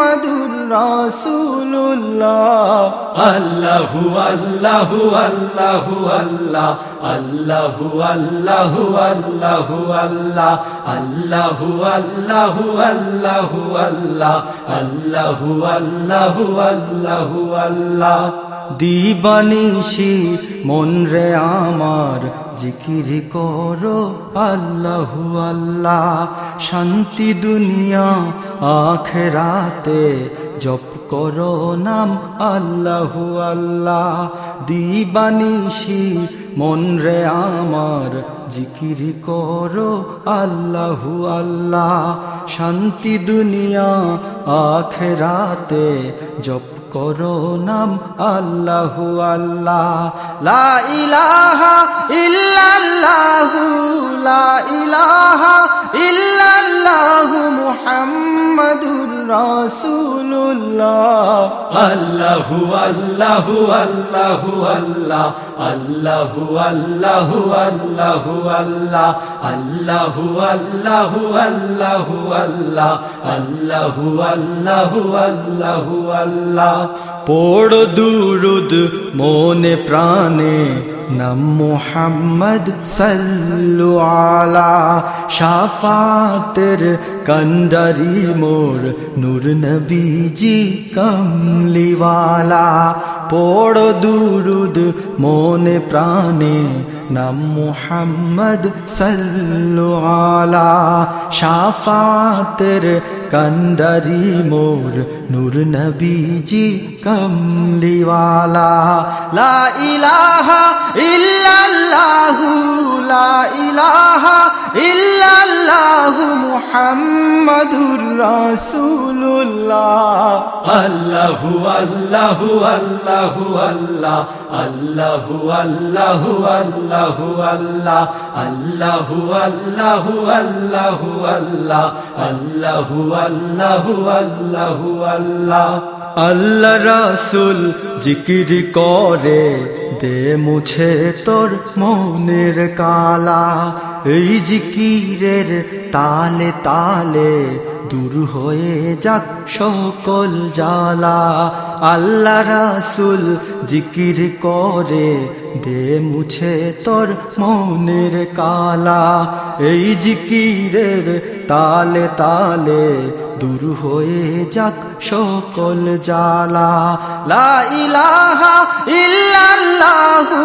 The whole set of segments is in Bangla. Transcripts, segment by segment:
মুহাম্মাদুর রাসূলুল্লাহ। আল্লাহু আল্লাহু আল্লাহু আল্লাহ আল্লাহু আল্লাহু আল্লাহু আল্লাহ আল্লাহু আল্লাহু আল্লাহু আল্লাহ আল্লাহু আল্লাহু আল্লাহু আল্লাহ। দিবানিশি মন রে আমার জিকির করো আল্লাহু আল্লাহ। শান্তি দুনিয়া আখেরাতে জপ করো নাম আল্লাহু আল্লাহ। দিবানিশি মন রে আমার জিকির করো আল্লাহু আল্লাহ। শান্তি দুনিয়া আখেরাতে জপ করো নাম আল্লাহু আল্লাহ। লা ইলাহা ইল্লাল্লাহু, লা ইলাহা ইল্লাল্লাহু মুহাম্মাদুর রাসূলুল্লাহ। আল্লাহু আল্লাহু আল্লাহু আল্লাহ। আল্লাহু আল্লাহু আল্লাহু আল্লাহ। আল্লাহু আল্লাহু আল্লাহু আল্লাহ। আল্লাহু আল্লাহু আল্লাহু আল্লাহ। পড় দুরুদ মনে প্রাণে। न मुहम्मद् सल्वाला शाफातिर् कन्दरि मोर् नुर् नीजि कम् लिवाला পড় দুরুদ মনে প্রাণে। নাম মোহাম্মদ সাল্লু আলা। শাফাতের কন্ডারি মোর নূর নবীজি কমলিওয়ালা। লা ইলাহা ইল্লাল্লাহু, লা ইলাহা ইল্লাল্লাহু মুহাম্মাদুর রাসূলুল্লাহ। আল্লাহু আল্লাহু আল্লাহু আল্লাহ আল্লাহু আল্লাহু আল্লাহু আল্লাহ আল্লাহু আল্লাহু আল্লাহু আল্লাহ আল্লাহু আল্লাহু আল্লাহু আল্লাহ। আল্লাহ রাসুল জিকির করে দে মুছে তোর মনের কালা। এই জিকিরের তালে তালে দূর হয়ে যাক সকল জালা আল্লাহ রাসুল জিকির করে দে মুছে তোর মনের কালা। এই জিকিরের তালে তালে দূর হয়ে যাক সকল জালা লা ইলাহা ইল্লাল্লাহু,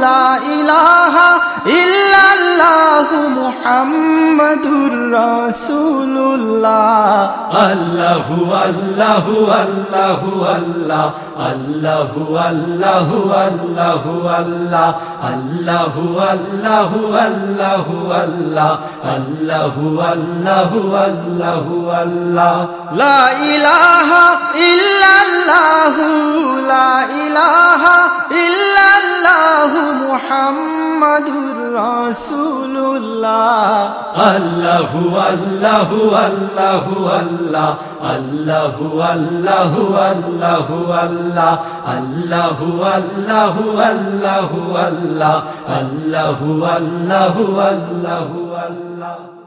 লা ইলাহা ইল্লাল্লাহু মুহাম্মাদুর রাসূলুল্লাহ। আল্লাহু আল্লাহু আল্লাহু আল্লাহ আল্লাহু আল্লাহু আল্লাহু আল্লাহ আল্লাহু আল্লাহু আল্লাহু আল্লাহ আল্লাহু আল্লাহু আল্লাহু আল্লাহ লা ইলাহা ইল্লাল্লাহু লা ইলাহা ইল্লাল্লাহু মুহাম্মাদুর রাসূলুল্লাহ আল্লাহ আল্লাহ আল্লাহ আল্লাহ আল্লাহ আল্লাহ আল্লাহ আল্লাহ আল্লাহ আল্লাহ আল্লাহ আল্লাহ আল্লাহ আল্লাহ, আল্লাহু, আল্লাহ।